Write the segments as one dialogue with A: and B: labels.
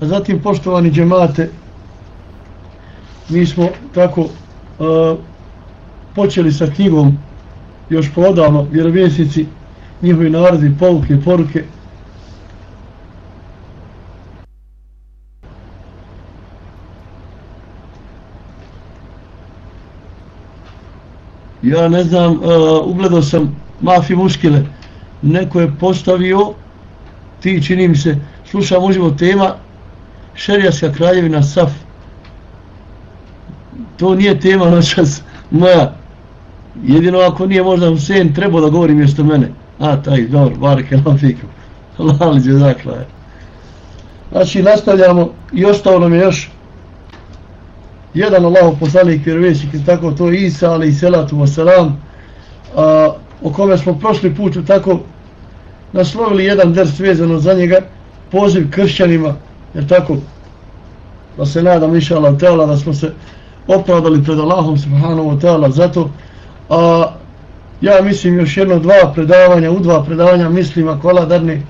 A: A zatim, poštovani džemate, mi smo tako uh, počeli sa knjigom još podavno, vjerovjesnici, njihovi narodi, pouke, poruke. Ja ne znam, uh, ugledao sam Mafi Muškile, neko je postavio, ti čini mi se, slušam uživo tema, Šerijaska kraljevina Saf. To nije tema noćas moja. Jedino ako nije možda Husein trebao da govori mjesto mene. A, taj, dobro, barke, lafiku. Lali će zaklaje. Znači, nastavljamo i ostao nam je još jedan Allahov poslanik vjerovjesnik i tako to je Isa, ali i Selatu Wasalam, a, o kome smo prošli put tako naslovili jedan ders vezano za njega, poziv kršćanima, jer tako, da se nadam, inša Allah, teala, da smo se opravdali pred Allahom, subhanahu wa ta'ala, zato, a, ja mislim još jedno dva predavanja, u dva predavanja mislim, ako Allah darne,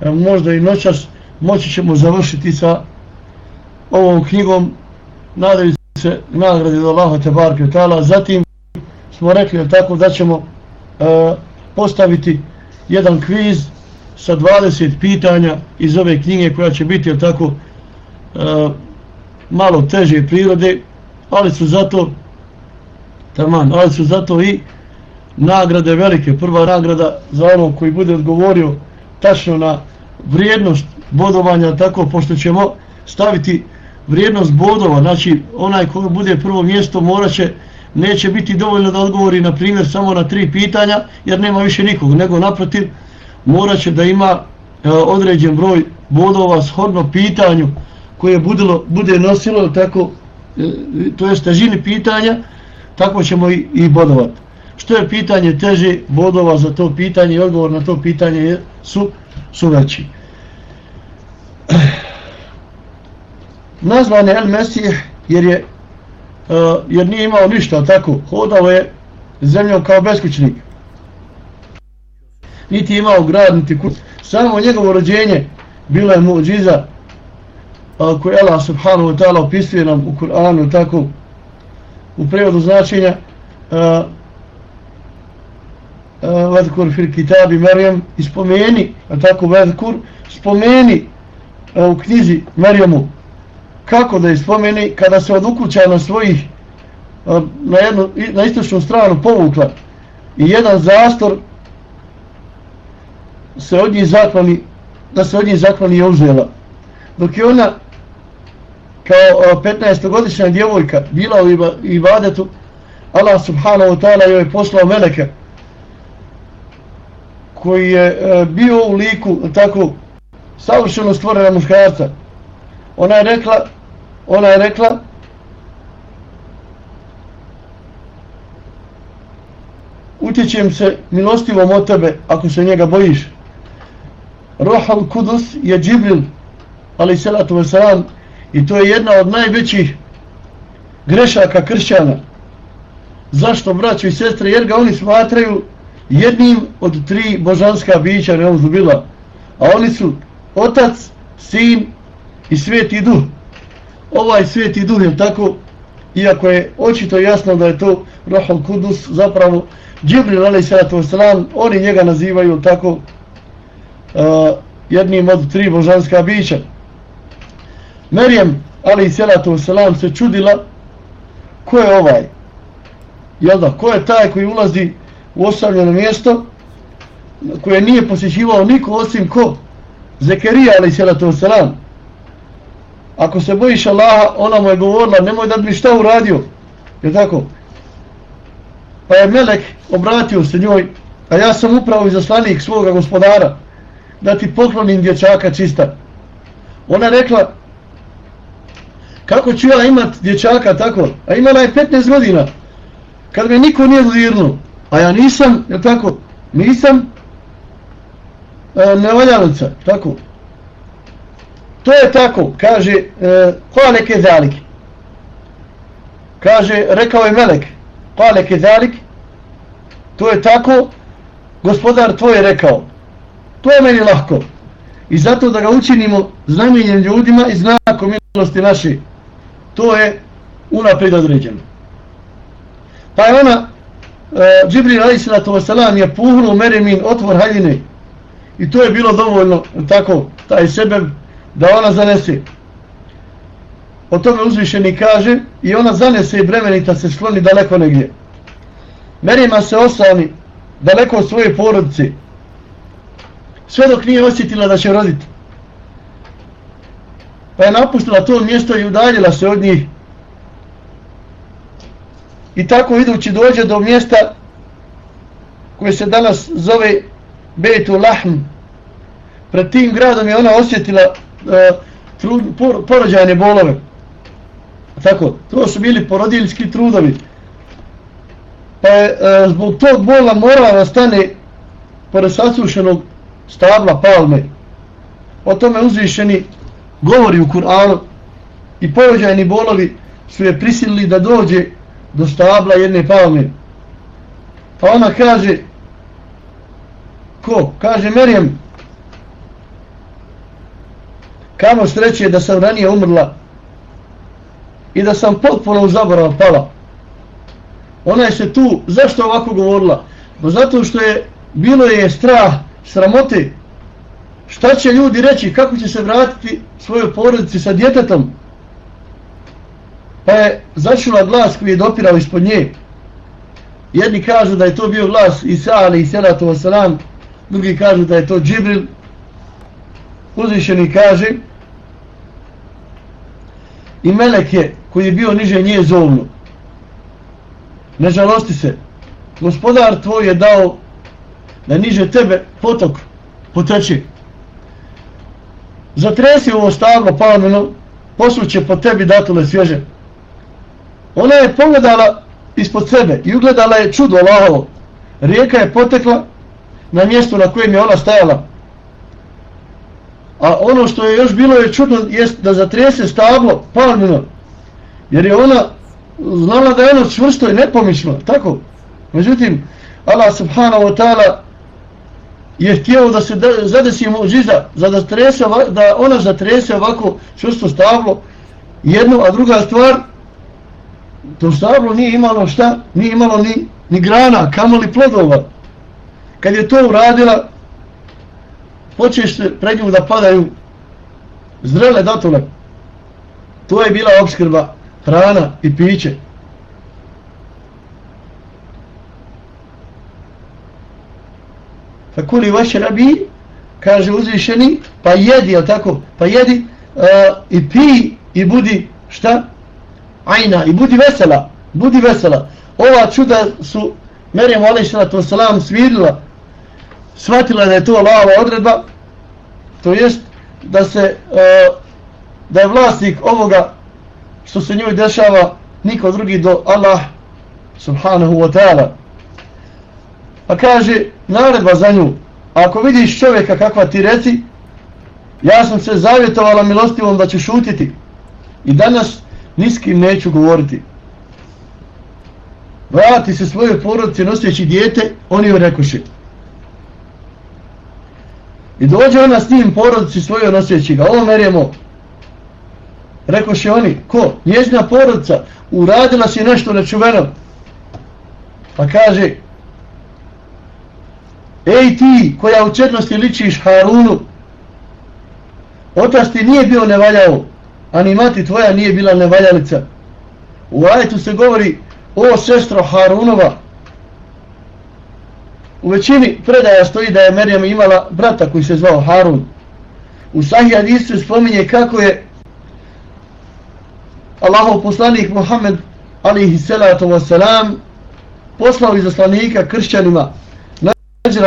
A: e, možda i noćas, moći ćemo završiti sa ovom knjigom, nadaju se nagrade od Allaha te barke ta'ala, zatim smo rekli, tako, da ćemo e, postaviti jedan kviz sa 20 pitanja iz ove knjige koja će biti tako e, malo teže prirode, ali su zato taman, ali su zato i nagrade velike. Prva nagrada za ono koji bude odgovorio tačno na vrijednost bodovanja, tako pošto ćemo staviti vrijednost bodova, znači onaj koji bude prvo mjesto moraće neće biti dovoljno da odgovori na primjer samo na tri pitanja jer nema više nikog, nego naprotiv morat će da ima e, određen broj bodova shodno pitanju koje budilo, bude nosilo tako, e, to je težini pitanja tako ćemo i, i bodovati što je pitanje teže bodova za to pitanje i odgovor na to pitanje je, su, su veći. Nazvan je El Mesih jer je uh, jer nije imao ništa tako? Hodao je zemljom kao beskućnik niti imao grad niti kuću. samo njegovo rođenje bilo je muđiza uh, koje Allah subhanahu wa ta'ala opisuje nam u Kur'anu tako u prevodu značenja uh, uh, vadkur fil kitabi Marijam i spomeni a tako vadkur spomeni a, u knjizi Marijamu kako da je spomeni kada se od ukuća na svojih na, jednu, na istočnu stranu povukla i jedan zastor se od njih zaklani da se od njih zaklani je uzela. Dok je ona kao 15-godišnja djevojka bila u ibadetu Allah subhanahu wa ta'ala joj je poslao meleka koji je e, bio u liku tako savršeno stvorena muškarca. Ona je rekla ona je rekla utječem se milostivom od tebe ako se njega bojiš. Rohal Kudus je Džibril ali salatu wasalam i to je jedna od najvećih grešaka kršćana. Zašto braćo i sestre? Jer ga oni smatraju jednim od tri božanska bića ne uzubila. a oni su otac, sin i sveti duh. Ovaj sveti duh je tako? Iako je očito jasno da je to Rohal Kudus zapravo Džibril ali salatu wasalam oni njega nazivaju tako? Uh, jednim od tri božanska bića Merijem alaih sallatu selam, se čudila ko je ovaj jel da, ko je taj koji ulazi u ostavljeno mjesto koje nije posjećivao niko osim ko Zekerija alaih sallatu selam. ako se bojiš Allaha, ona mu je govorila, nemoj da bi šta uradio. Je tako? Pa je Melek obratio se njoj, a ja sam upravo izaslanik svoga gospodara, da ti poklonim dječaka čista. Ona rekla, kako ću ja imat dječaka tako? A imala je 15 godina, kad me niko nije zlirnuo, a ja nisam, je tako, nisam e, nevaljanica, tako, To je tako, kaže, e, kale ke zalik. Kaže, rekao je Melek, kale kezalik. to je tako, gospodar tvoj je rekao, to je meni lahko. i zato da ga učinimo znamenjem ljudima i znakom milosti naše. To je unaprijed određeno. Pa je ona, e, Džibril a.s. je puhnuo Meremin otvor haljine i to je bilo dovoljno, tako, taj sebe da ona zanese. O tome uzvišeni kaže i ona zanese i bremenita se skloni daleko negdje. Merima se osani daleko od svoje porodice sve dok nije osjetila da će roditi. Pa je napustila to mjesto i udaljila se od njih. I tako idući dođe do mjesta koje se danas zove Betu Lahm. Pred tim gradom je ona osjetila uh, trud, por, porođajne bolove. Tako, to su bili porodiljski trudovi. Pa je uh, zbog tog bola morala stane pored sasušenog stabla palme. O tome uzvišeni govori u Kur'anu i porođajni bolovi su je prisilili da dođe do stabla jedne palme. Pa ona kaže, ko? Kaže Merijem, kamo sreće da sam ranije umrla i da sam potpuno u zaborav pala. Ona je se tu, zašto ovako govorila? Bo zato što je, bilo je strah sramote. Šta će ljudi reći? Kako će se vratiti svojoj porodici sa djetetom? Pa je začula glas koji je dopirao ispod nje. Jedni kažu da je to bio glas Isa ali i Selatu wasalam drugi kažu da je to Džibril. Uzvišeni kaže i melek je koji je bio niže nje zovnu ne žalosti se. Gospodar tvoj je dao da niže tebe potok poteče. Zatresi ovo stablo palmeno, posluće po tebi datule svježe. Ona je pogledala ispod sebe i ugledala je čudo Allahovo. Rijeka je potekla na mjestu na kojem je ona stajala. A ono što je još bilo je čudno jest da zatrese stablo palmeno. Jer je ona znala da je ono čvrsto i nepomično. Tako. Međutim, Allah subhanahu wa ta'ala je htio da se zadesi muđiza, za da, strese, da ona zatrese ovako čusto stablo, jedno, a druga stvar, to stablo nije imalo šta, nije imalo ni, ni grana, kamoli plodova. Kad je to uradila, počeš pred njom da padaju zrele datule. To je bila obskrba hrana i piće. Fakuli vaše rabi, kaže uzvišeni, pa jedi, jel tako, pa jedi uh, i pi i budi, šta? Ajna, i budi vesela, budi vesela. Ova čuda su Merijem alaih salam svirila, shvatila da je to Allahova odredba, to jest da se, uh, da je vlasnik ovoga što se njoj dešava niko drugi do Allah subhanahu wa ta'ala. Pa kaže, naredba za nju, ako vidiš čovjeka kakva ti reci, ja sam se zavjetovala milostivom da ću šutiti i danas niskim neću govoriti. Vrati se svoje porodice noseći dijete, oni joj rekoše. I dođe ona s njim porodici svoje noseći ga, ovo merjemo. Rekoše oni, ko? Njezina porodica, uradila si nešto nečuveno. Pa kaže, Ej ti koja u četnosti ličiš Harunu, otac ti nije bio nevaljao, a ni mati tvoja nije bila nevaljalica. U ajetu se govori o sestro Harunova. U većini predaja stoji da je Merjem imala brata koji se zvao Harun. U Sahih Hadisu spominje kako je Allahov poslanik Muhammed alihi salatu wasalam poslao izaslanika kršćanima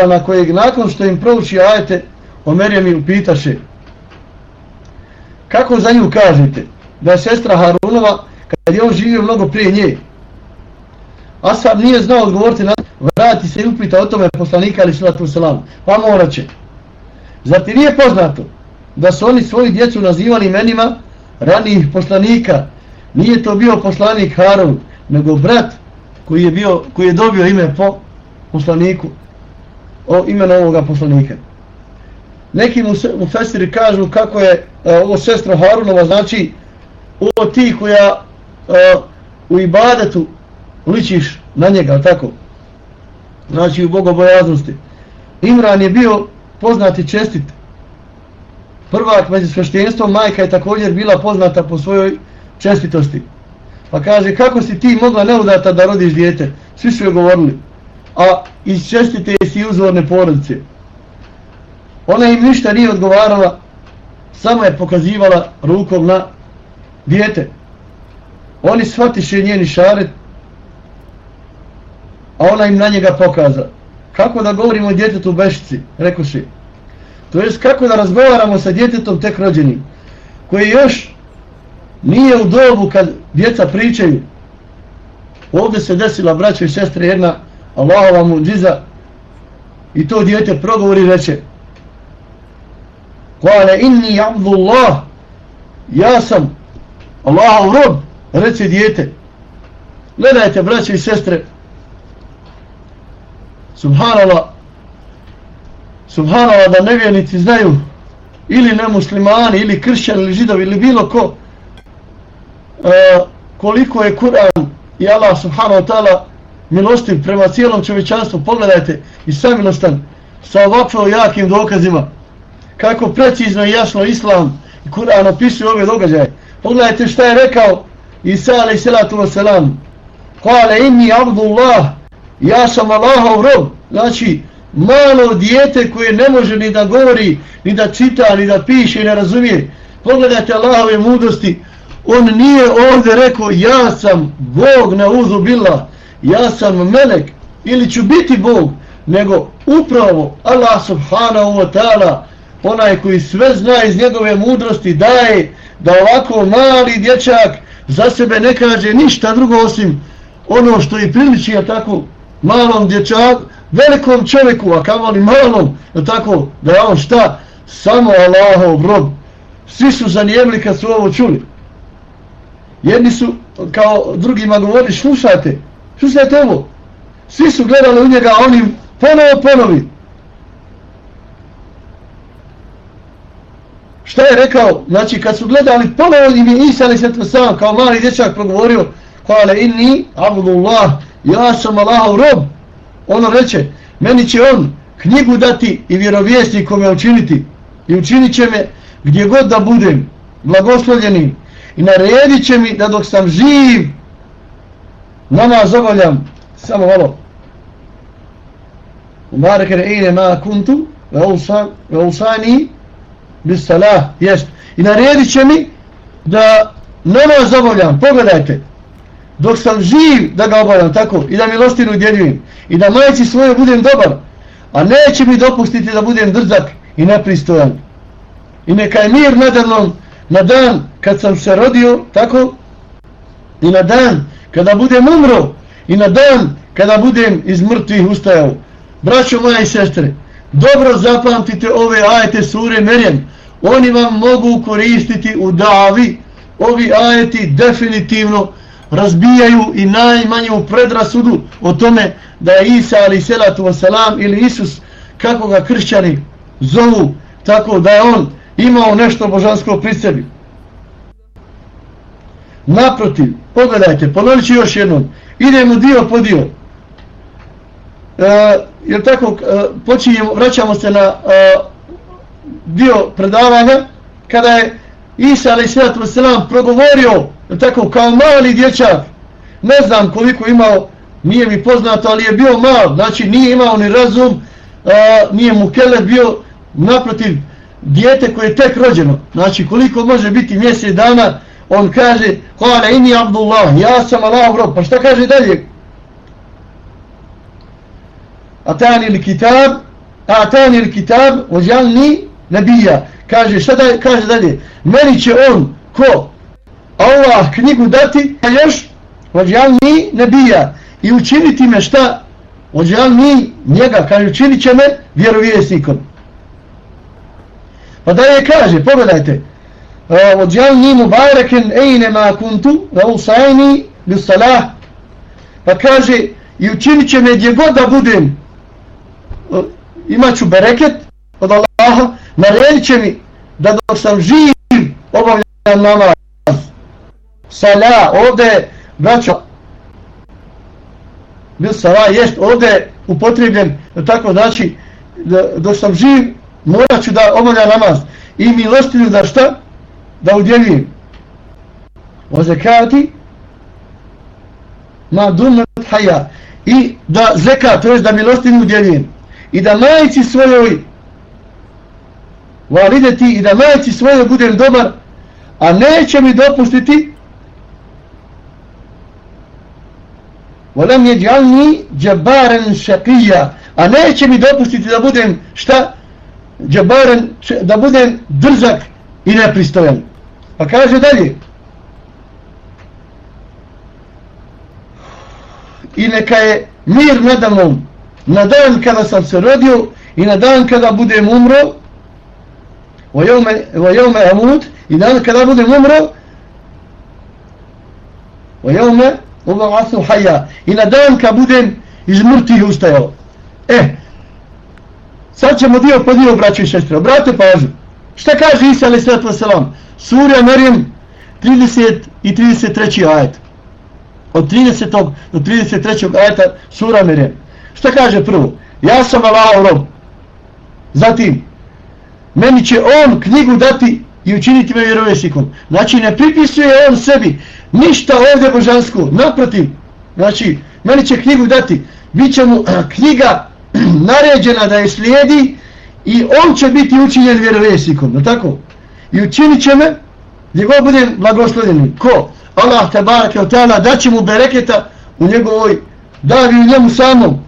A: na kojeg nakon što im prouči ajete o Merjemi upitaše kako za nju kažete da je sestra Harunova kad je on živio mnogo prije nje? Asab nije znao odgovoriti na vrati se i upita o tome poslanika ali sallatu salam pa morat će. Zar ti nije poznato da su oni svoju djecu nazivali imenima ranijih poslanika? Nije to bio poslanik Harun nego brat koji je, bio, koji je dobio ime po poslaniku o imenu ovoga poslanika. neki mu, mu fesiri kažu kako je e, ovo sestra Harunova, znači ovo ti koja uh, u ibadetu ličiš na njega, tako? Znači u bogobojaznosti. Imran je bio poznati čestit. Prvak među sveštenstvom, majka je također bila poznata po svojoj čestitosti. Pa kaže, kako si ti mogla neudata da rodiš dijete? Svi su joj govorili. A iz čestite si uzvorne porodice. Ona im ništa nije odgovarala, samo je pokazivala rukom na dijete. Oni shvatiše njeni šaret, a ona im na njega pokaza. Kako da govorimo o djetetu u Bešici, rekoše. To jest kako da razgovaramo sa djetetom tek rođenim, koji još nije u dobu kad djeca pričaju. Ovdje se desila braća i sestre jedna Allahova muđiza i to djete progovori reče Kale inni abdullah ja sam Allahov rob reče djete gledajte braće i sestre subhanallah subhanallah da nevjernici znaju ili nemuslimani ili kršćani ili židovi ili bilo ko uh, koliko je Kur'an i Allah subhanahu wa ta'ala milostiv prema cijelom čovječanstvu pogledajte i samilostan sa ovakvo jakim dokazima. Kako precizno i jasno islam i Kur'an opisuje ove događaje. Pogledajte šta je rekao Isa alaih salatu wasalam kale inni abdullah ja sam Allahov rob. Znači malo dijete koje ne može ni da govori ni da čita, ni da piše, ni da razumije. Pogledajte Allahove mudrosti. On nije ovdje rekao ja sam Bog na uzu bila ja sam melek ili ću biti Bog nego upravo Allah subhanahu wa ta'ala onaj koji sve zna iz njegove mudrosti daje da ovako mali dječak za sebe ne kaže ništa drugo osim ono što i priliči a tako malom dječaku velikom čovjeku a kao li malom tako da je on šta? Samo Allahov rob. Svi su zanijemli kad su ovo čuli. Jedni su kao drugima govori slušajte slušajte ovo svi su gledali u njega a oni ponovo ponovi. Šta je rekao? Znači kad su gledali ponovo im je Isa ali se sam kao mali dječak progovorio kale inni abdullah ja sam Allahov rob. Ono reče meni će on knjigu dati i vjerovjesnikom je učiniti i učinit će me gdje god da budem blagoslovljenim i naredit će mi da dok sam živ namaz zavoljam samo malo. U marekere ine ma kuntu ve usani bis salah jest. I naredit će mi da namaz zavoljam pogledajte. Dok sam živ da ga obavljam tako i da milostinu djeljujem i da majci svoje budem dobar a neće mi dopustiti da budem drzak i nepristojan. I neka je mir nadavnom na dan kad sam se rodio, tako, i na dan kada budem umro, i na dan kada budem iz mrtvih ustajao. Braćo moja i sestre, dobro zapamtite ove ajete sure Merjem, oni vam mogu koristiti u davi, ovi ajeti definitivno razbijaju i najmanju predrasudu o tome da je Isa ali selatu wasalam ili Isus kako ga kršćani zovu tako da je on imao nešto božansko pri sebi. Naprotiv, pogledajte, ponovit ću još jednom. Idemo dio po dio. E, jer tako, e, počinjemo, vraćamo se na e, dio predavanja, kada je Isa ali sallatu wasalam progovorio, tako, kao mali dječak, ne znam koliko imao, nije mi poznato, ali je bio mal, znači nije imao ni razum, e, nije mu kele bio, naprotiv, dijete koje je tek rođeno, znači koliko može biti mjesec dana, on kaže, hvala ini Abdullah, ja sam Allah rob, pa šta kaže dalje? Atani il kitab, atani il kitab, ođalni nabija. kaže, šta da, kaže dalje? Meni će on, ko? Allah knjigu dati, a još, ođalni nabija. i učiniti me šta? Ođalni njega, kaže, učinit će me vjerovjesnikom. Pa dalje je kaže, pogledajte, ođalni mubareken ejne ma kuntu, va usajni li salah, pa kaže, i učinit će me gdje god da budem, eh, imaću bereket od Allaha, naredit će mi da dok sam živ obavljam namaz. Sala, ovdje, braćo, bil sala, jest ovdje upotrebljen, tako znači, da, dok sam živ, morat ću da obavljam namaz. I milostinu da šta? Da udjeljujem. O zekati, ma dumet haja. I da zekat, to je da milostinu udjeljujem. I da majici svojoj valideti i da majici svojoj budem dobar, a neće mi dopustiti Volem je djalni شقيا šakija, a neće mi dopustiti da budem šta? Džabaren, da budem drzak i nepristojan. Pa kaže dalje. I neka je mir nadamnom na dan kada sam se rodio i na dan kada budem umro, ويوم أموت إذا كذا بدي umro ويوم أبعث حيا إن dan kad budem iz mrtvih ustajao e sad ćemo dio po dio braći i sestre obrate pažnju šta kaže Isa alaih sallatu wasalam Surja Marijem 30 i 33. ajet od 30. do 33. ajeta Sura Marijem šta kaže prvo ja sam Allahov rob zatim meni će on knjigu dati i učiniti me vjerovjesnikom. Znači, ne pripisuje on sebi ništa ovdje božansko, naprotiv. Znači, meni će knjigu dati, Biće mu knjiga naređena da je slijedi i on će biti učinjen vjerovjesnikom, Je tako? I učinit će me gdje god budem blagoslovljeni. Ko? Allah te barake od tala, daće mu bereketa u njegovoj davi u njemu samom.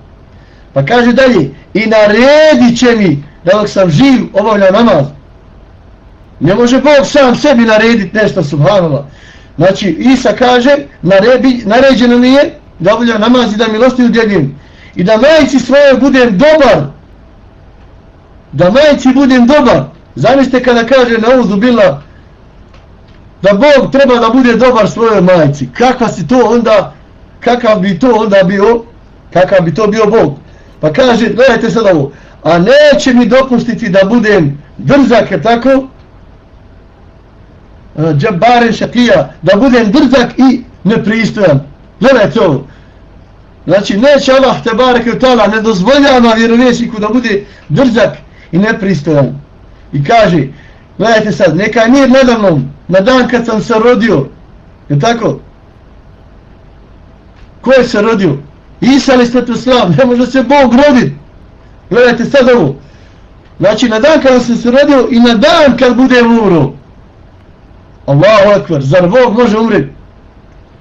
A: Pa kaže dalje, i naredit će mi da dok sam živ obavlja namaz. Ne može Bog sam sebi narediti nešto, subhanallah. Znači, Isa kaže, narebi, naređeno mi je da obavlja namaz i da milosti udjeljujem. I da majici svoje budem dobar. Da majici budem dobar. Zamislite kada kaže na uzubila da Bog treba da bude dobar svojoj majici. Kakva si to onda, kakav bi to onda bio, kakav bi to bio Bog. Pa kaže, gledajte sad ovo, a neće mi dopustiti da budem drzak, je tako? E, Džabaren šakija, da budem drzak i nepristojan. Gledajte ovo. Znači, neće Allah te barek i tala ne dozvoljava vjerovjesniku da bude drzak i nepristojan. I kaže, gledajte sad, neka nije nedavno, na dan kad sam se rodio, je tako? Ko je se rodio? Isa li ste tu slav? Ne može se Bog roditi. Gledajte sad ovo. Znači na dan kada sam se rodio i na dan kad budem umro. Allahu akvar, zar Bog može umriti?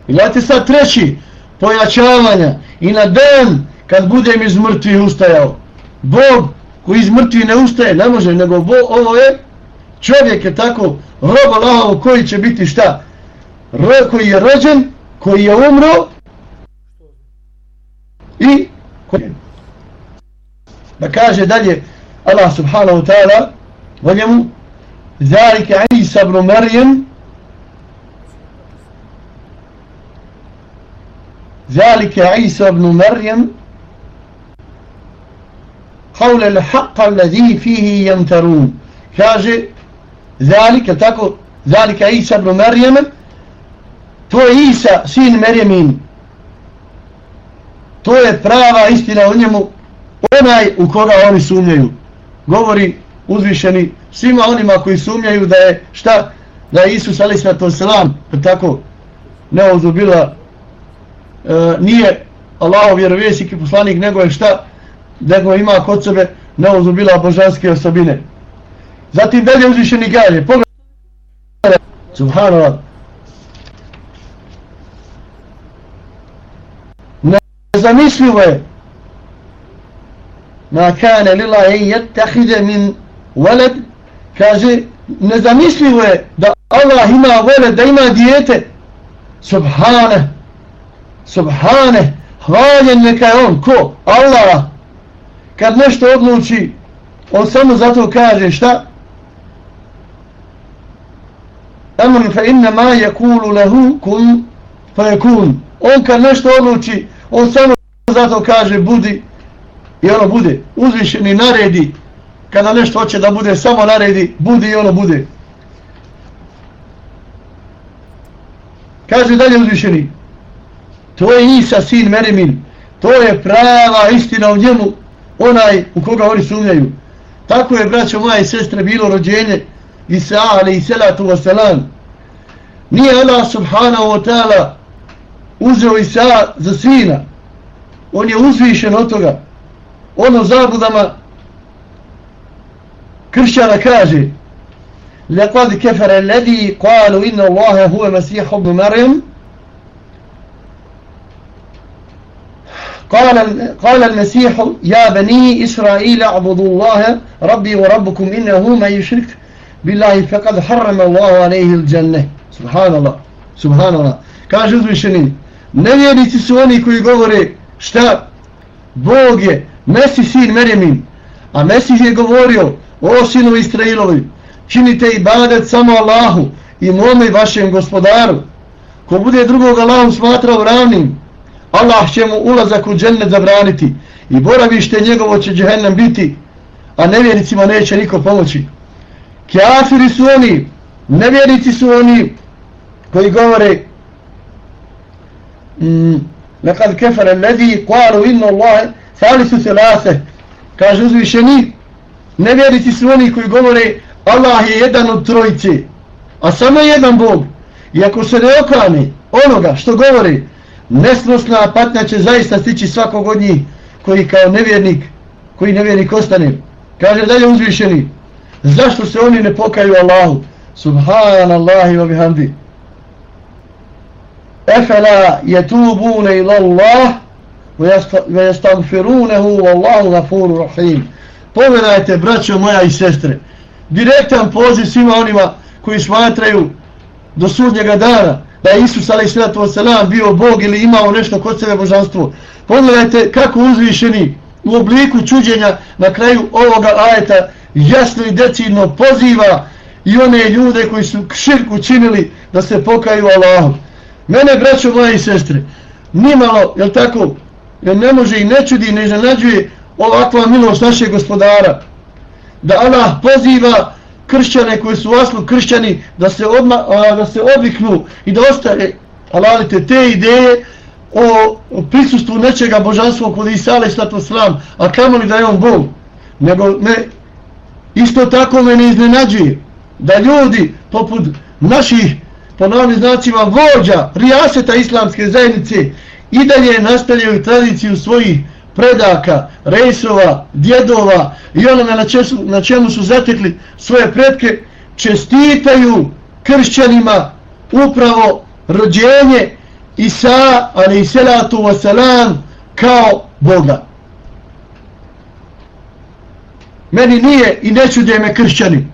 A: I gledajte sad treći, pojačavanja. I na dan kad budem iz mrtvih ustajao. Bog koji iz mrtvih ne ustaje, ne može, nego bo, ovo je čovjek je tako, rob Allahov koji će biti šta? Ro, koji je rođen, koji je umro i koji je da kaže dalje Allah subhanahu ta'ala o njemu zalike Isa ibn Marijem zalike Isa ibn Marijem haule le haqqa lezi fihi jantarun. Kaže, zalika, tako, zalika Isa ibn Marijama, to je Isa, sin Marijamin. To je prava istina o njemu, onaj u koga oni sumnjaju. Govori uzvišeni svima onima koji sumnjaju da je šta, da je Isus ali to selam, tako, neozubila, e, nije Allahov vjerovjesnik i poslanik, nego je šta, Nego ima kod sebe neozubila božanske osobine. Zatim dalje uzvišeni galje. Pogledaj. Subhanallah. Nezamislivo je ma kane lillahi yattakhidha min walad kaže nezamislivo je da Allah ima veled, da ima dijete subhane subhane hvaljen neka je on ko Allah kad nešto odluči on samo zato kaže šta amr fa inna ma yakulu lahu kun fayakun. on kad nešto odluči on samo zato kaže budi i ono bude uzvišeni naredi kada nešto hoće da bude, samo naredi, budi i ono bude. Kaže dalje uzvišeni, to je Isa, sin Merimin. to je prava istina u njemu, onaj u koga oni sumnjaju. Tako je, braćo moja i sestre, bilo rođenje Isa, ali i salatu wasalam. Nije Allah subhanahu wa ta'ala uzeo Isa za sina. On je uzvišen od toga. Ono zabudama kršćana kaže لقد كفر الذي قالوا إن الله هو مسيح ابن مريم قال قال المسيح يا بني إسرائيل اعبدوا الله ربي وربكم إنه ما يشرك بالله فقد حرم الله عليه الجنة سبحان الله سبحان الله kaže uzvišeni nevjernici su oni koji govore šta Bog je Mesih sin Merjemin a Mesih je govorio o sinu Israilovi činite ibadet samo Allahu i mome vašem gospodaru ko bude drugog Allahu smatrao ravnim Allah će mu ulazak u džennet zabraniti. I boravište njegovo će džehennem biti a nevjernicima neće niko pomoći. Kjafiri su oni nevjernici su oni koji govore nekad mm, ledi kvaru inno Allah thalithu thelase kaže uzvišeni nevjernici su oni koji govore Allah je jedan od trojice a samo jedan Bog. I ako se ne okane onoga što govori nesnosna patnja će zaista stići svakog od njih koji kao nevjernik koji nevjernik ostane. Kaže dalje uzvišeni. Zašto se oni ne pokaju Allahu? Subhanallahi wa bihamdi. Efela yetubune ila Allah ve jastagfirunehu Allahu gafuru rahim. Pogledajte braćo moja i sestre direktan poziv svima onima koji smatraju do sudnjega dana da je Isus a.s. bio Bog ili imao nešto kod sebe božanstvo. Pogledajte kako uzvišeni u obliku čuđenja na kraju ovoga ajeta jasno i decidno poziva i one ljude koji su širku činili da se pokaju Allahom. Mene, braćo moje i sestre, nimalo, jel tako, jer ne može i ne čudi, ne zanađuje ovakva milost našeg gospodara, da Allah poziva kršćane koji su vaslu kršćani da se, odma, a, da se odviknu i da ostane alalite te ideje o, o prisustvu nečega božanstva kod Isa alaih sallatu sram a kamo li da je on Bog nego me isto tako me ne iznenađuje da ljudi poput naših po novim znacima vođa rijaseta islamske zajednice i dalje nastavljaju tradiciju svojih predaka, rejsova, djedova i onome na, česu, na čemu su zatekli svoje predke, čestitaju kršćanima upravo rođenje Isa, ali i salatu wasalam, kao Boga. Meni nije i ne čude me kršćani.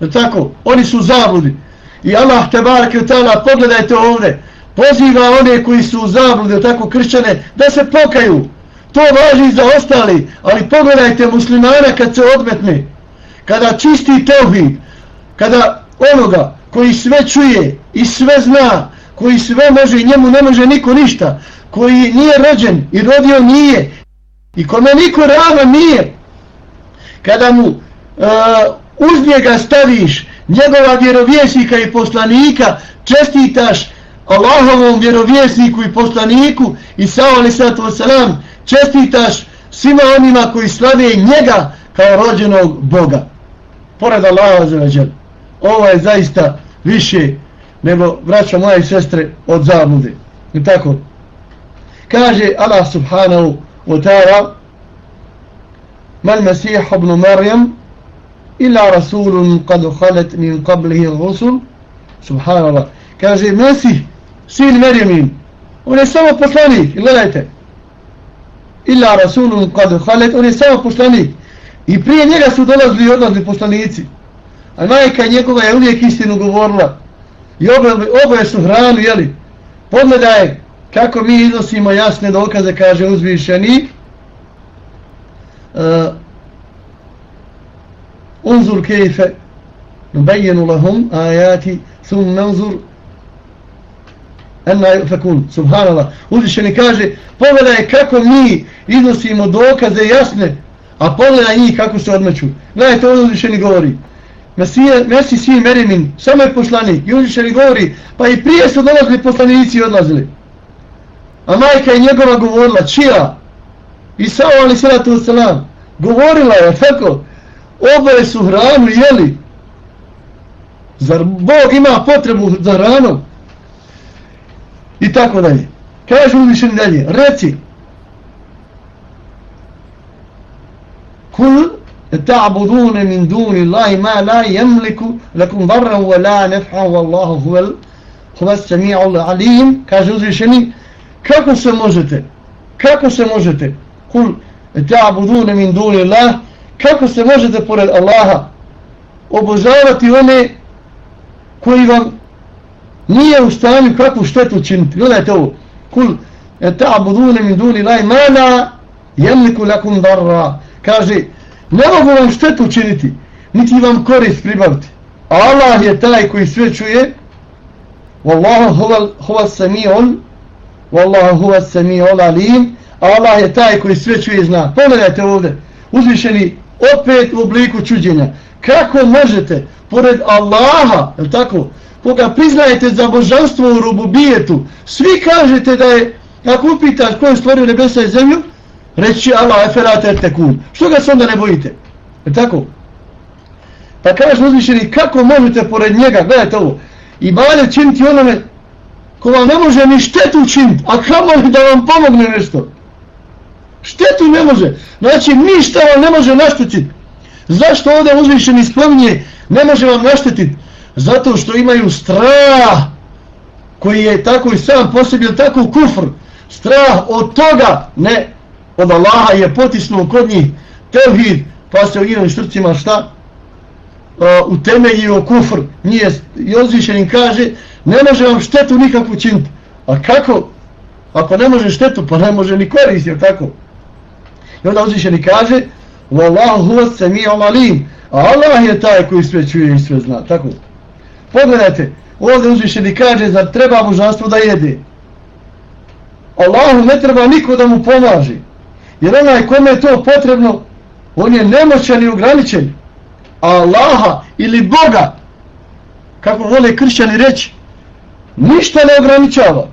A: Je tako? Oni su zabludi. I Allah te barake u tala, pogledajte ovdje, poziva one koji su u zabludi, tako kršćane, da se pokaju. To važi za ostali, ali pogledajte muslimana kad se odmetne, kada čisti tevhid, kada onoga koji sve čuje i sve zna, koji sve može i njemu ne može niko ništa, koji nije rođen i rodio nije i kome niko rava nije, kada mu uh, uz njega staviš njegova vjerovjesnika i poslanika, čestitaš Allahovom vjerovjesniku i poslaniku i sa ali sallatu wasalam, čestitaš svima onima koji slave njega kao rođenog Boga. Pored Allaha za veđer. Ovo je zaista više nego vraća moja i sestre od zabude. I tako. Kaže Allah subhanahu wa ta'ala Mal Masih ibn Maryam illa rasulun kad khalat min qablihi rusul subhanallah kaže Mesih sin Merjemin on je samo poslanik gledajte illa rasulun kad khalet, on je samo poslanik. I prije njega su dolazili i odlazili poslanici. A majka njegova je uvijek istinu govorila. I oboje, oboje su hranu, jeli? Pogledaj kako mi iznosimo jasne dokaze, kaže uzvišeni. Uh, eh, unzur kejfe nubejenu lahum ajati sum nanzur enna yufakun subhanallah uzvišeni kaže pogledaj kako mi iznosimo dokaze jasne A pogledaj njih kako se odmeću. Gledajte, ovo uzvišeni govori. Mesije, Mesi sin Merimin, samo je poslanik. I uzvišeni govori, pa i prije su dolazili poslanici i odlazili. A majka je njegova govorila, čija? Isao ali salatu wasalam. Govorila je, tako? Oboje su hranu jeli. Zar Bog ima potrebu za hranom? I tako dalje. Kaže uzvišeni dalje, reci. Kul ta'budune min duni Allahi ma la yamliku lakum barran wa la nefha wallahu Allahu huwa as-sami'ul alim. Kaže uzvišeni, kako se možete? Kako se možete? Kul ta'budune min duni Allahi, kako se možete pored Allaha obožavati one koji vam nije u stanju kakvu štetu činiti. Gledajte ovo. Kul ta'budun min duni laj ma jemliku lakum darra. Kaže, ne mogu vam štetu činiti, niti vam korist pribaviti. Allah je taj koji sve čuje. Wallahu huwa huwa sami'un Wallahu huwa sami'ul alim. Allah je taj koji sve čuje i zna. Pogledajte ovdje. Uzvišeni opet u obliku čuđenja. Kako možete pored Allaha, je tako? Koga priznajete za božanstvo u rububijetu, svi kažete da je, ako upitaš ko je stvorio nebesa i zemlju, reći Allah eferate tekun. Što ga se onda ne bojite? Je tako? Pa kaže uzvišeni, kako možete pored njega, gledajte ovo, i balje činiti onome ko vam ne može ni štetu činiti, a kamo li da vam pomogne nešto? Štetu ne može. Znači, ništa vam ne može naštetiti. Zašto ovdje uzvišeni spominje ne može vam naštetiti? Zato što imaju strah koji je tako i sam posebio tako kufr. Strah od toga, ne od Allaha je potisnuo kod njih tevhid, pa se u njihovim štrcima šta? Uh, utemeljio kufr. Nije, i uzvišenim kaže, ne može vam štetu nikakvu činiti. A kako? Ako ne može štetu, pa ne može ni korist, jel tako? I onda uzvišeni kaže, Wallahu huwa sami'ul alim. Allah je taj koji sve čuje i sve zna, tako? Pogledajte, ovdje uzvišeni kaže, zar treba božanstvo da jede? Allahu ne treba niko da mu pomaže. Jer onaj kome je to potrebno, on je nemoćan i ograničen. A Allaha ili Boga, kako vole kršćani reći, ništa ne ograničava.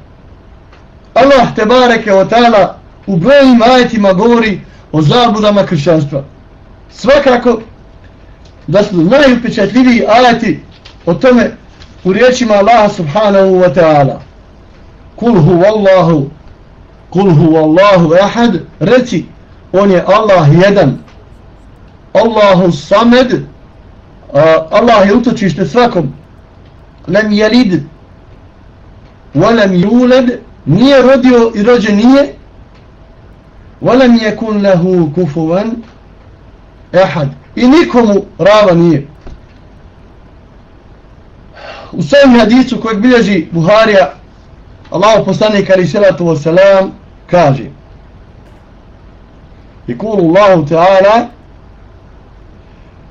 A: Allah te bareke o tala u brojnim ajetima govori o zabudama kršćanstva. Svakako da su najupečatljiviji ajeti o tome u riječima Allaha subhanahu wa ta'ala kul huvallahu kul huvallahu ahad reci on je Allah jedan Allahu samed Allah je utočište svakom nem jelid ولم juled nije rodio i rođen nije ولم يكن lehu kufuvan ehad i nikomu rava nije u svojim hadisu kojeg bilježi Buharija Allaho poslanik ali salatu wasalam kaže i kulu Allahu ta'ala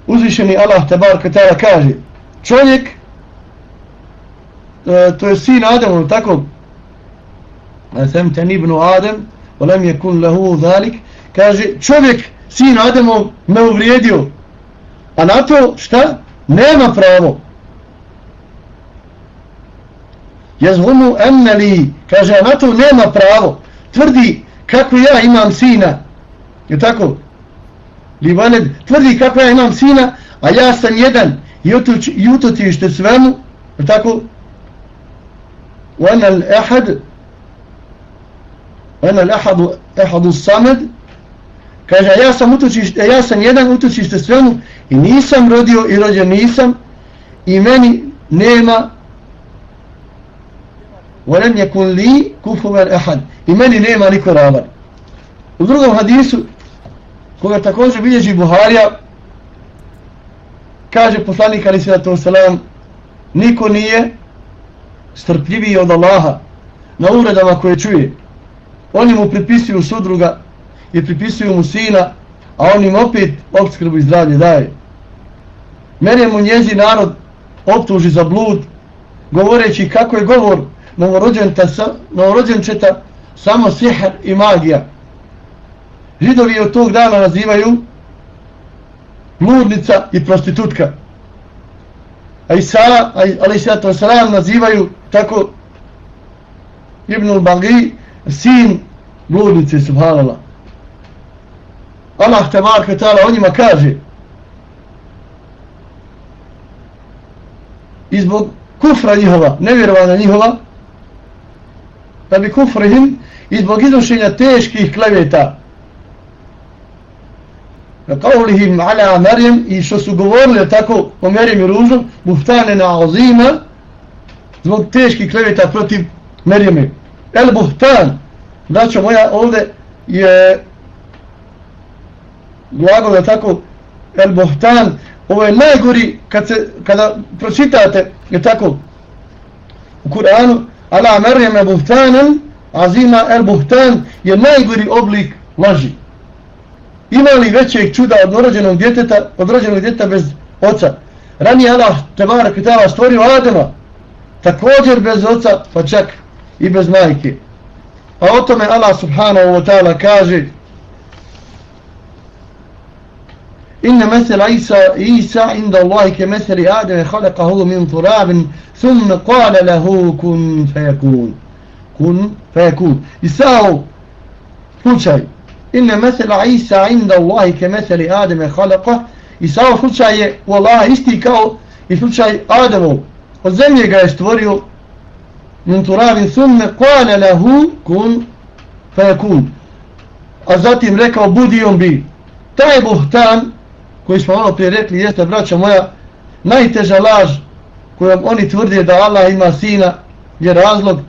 A: uzvišeni Allah tabaraka ta'ala kaže čovjek E, to je sin Adem, tako? Sem ten ibn Adem, volem je kun lehu zalik, kaže, čovjek, sin Ademov, me uvrijedio. A na to, šta? Nema pravo. jazhumu enneli, kaže, a na to nema pravo, tvrdi kako ja imam sina, je tako? Libaned, tvrdi kako ja imam sina, a ja sam jedan, i ututište svemu, je tako? Wanal ehad, wanal ehadu, ehadu samed, kaže, ja sam, utučište, ja sam jedan, utučište svemu, i nisam rodio i rođen nisam, i meni nema ولم يكن لي كفوا احد i meni nema niko ravan u drugom hadisu koga također bilježi Buharija kaže poslanik ali sallatu wasalam niko nije strpljiviji od Allaha na uredama koje čuje. Oni mu pripisuju sudruga i pripisuju mu sina, a on im opet obskrbu i zdravlje daje. Mene mu njezi narod optuži za blud, govoreći kako je govor novorođenčeta samo sihr i magija. Židovi od tog dana nazivaju ludnica i prostitutka. A Isa, ali se to salam nazivaju tako Ibn al-Bagi, sin bludnice, subhanallah. Allah te marka tala o njima kaže i zbog kufra njihova, nevjerovanja njihova, da bi kufrihim i zbog iznošenja teških kleveta na kavlihim ala Marijem i što su govorili tako o Marijem i Ružom, buhtane na azima zbog teških kleveta protiv Marijeme. El buhtan, braćo moja, ovde je glagol je tako el buhtan, ovo je najgori kad se, kada pročitate je tako u Kur'anu ala Marijeme buhtanem azima el buhtan je najgori oblik laži ima li većeg čuda od rođenog djeteta, od rođenog djeteta bez oca? Ranije Allah Tebara Kitala stvorio Adema, također bez oca, pa čak i bez majke. A o tome Allah Subhanahu wa ta'ala kaže Inna مثل Isa, عيسى inda الله كمثل آدم خلقه من min turabin thumma qala lahu kun fayakun. Kun fayakun. Isao slučaj. Inne mesela Isa inda Allahi ke meseli Ademe halaka i samo slučaj je u Allaha isti kao i slučaj Ademov od zemlje ga je stvorio min turavin thumme kone lehu kun fejekun a zatim rekao budi on bi. Taj buhtan koji smo malo prije rekli jeste braća moja najteža laž kojom oni tvrde da Allah ima sina je razlog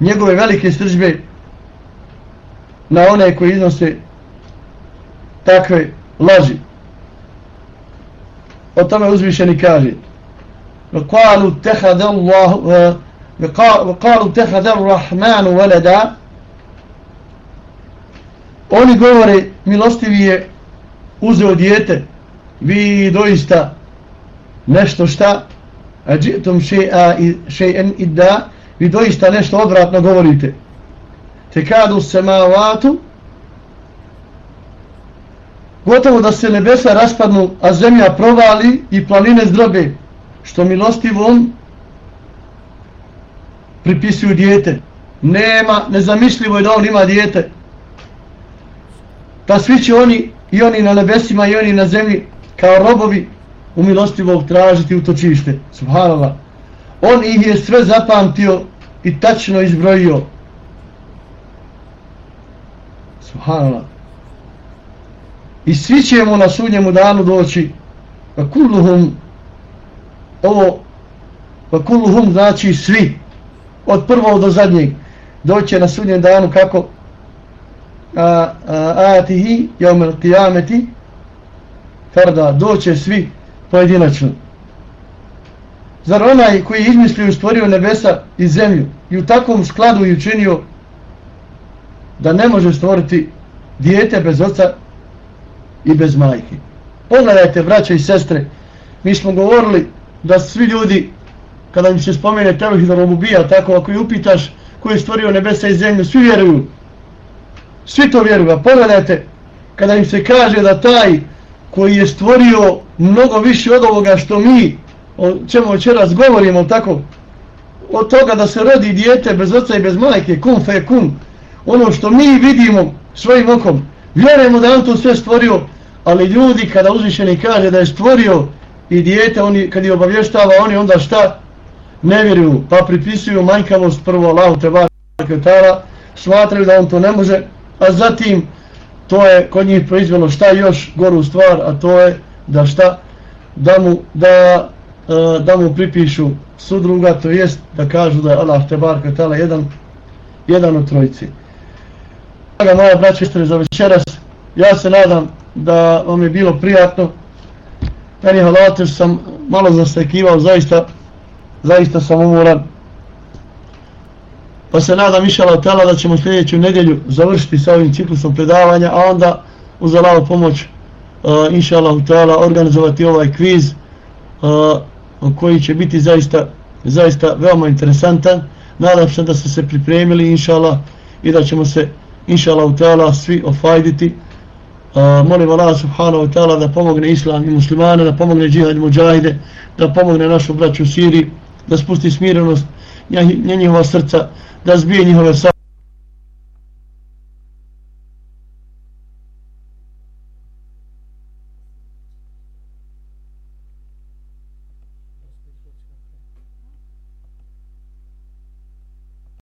A: njegove velike sržbe na one koji iznose takve laži. O tome uzvišeni kaže وقالوا اتخذ الله وقالوا اتخذ الرحمن ولدا Oni govore, milostivi je uzeo dijete, vi doista nešto šta, a džitom še'en idda, vi doista nešto odvratno govorite. Tekadu semavatu gotovo da se nebesa raspadnu a zemlja provali i planine zdrobe što milostivom pripisuju dijete. Nema, nezamislivo je da on ima dijete. Pa svi će oni i oni na nebesima i oni na zemlji kao robovi u milostivog tražiti utočište subhanallah on ih je sve zapamtio i tačno izbrojio Subhanallah. I svi ćemo na sudnjemu danu doći pa kulluhum ovo pa kulluhum znači svi od prvog do zadnjeg doće na sudnjem danu kako a, a, atihi jaumel qiyameti farda doće svi pojedinačno zar onaj koji je izmislio i stvorio nebesa i zemlju i u takvom skladu i učinio da ne može stvoriti dijete bez oca i bez majke. Pogledajte, braće i sestre, mi smo govorili da svi ljudi, kada im se spomene Tevhid Romubija, tako ako ju upitaš koji je stvorio nebesa i zemlju, svi vjeruju. Svi to vjeruju. A pogledajte, kada im se kaže da taj koji je stvorio mnogo više od ovoga što mi, o čemu večeras govorimo, tako, od toga da se rodi dijete bez oca i bez majke, kum fe kum, ono što mi vidimo svojim okom, vjerujemo da on to sve stvorio, ali ljudi kada uzvišeni kaže da je stvorio i dijete, oni, kad je obavještava, oni onda šta? Ne vjeruju, pa pripisuju manjkavost prvo Allahu Tebara Kvetara, smatraju da on to ne može, a zatim to je kod njih proizvelo šta još goru stvar, a to je da šta? Da mu, da, e, da mu pripišu sudruga, to jest da kažu da je Allah Tebar Kvetara jedan, jedan od trojici. Draga moja braća istere za večeras, ja se nadam da vam je bilo prijatno. Meni je halate sam malo zastekivao, zaista, zaista sam umoran. Pa se nadam išala tela da ćemo sljedeću nedjelju završiti sa ovim ciklusom predavanja, a onda uz Allaho pomoć e, uh, inša tela organizovati ovaj kviz uh, koji će biti zaista, zaista veoma interesantan. Nadam se da ste se pripremili inšala i da ćemo se inša tela svi ofajditi e, Uh, molim Allah subhanahu wa ta'ala da pomogne islam i muslimane, da pomogne džihad i muđahide, da pomogne našu braću u Siriji, da spusti smirenost njihova srca, da zbije njihove srca.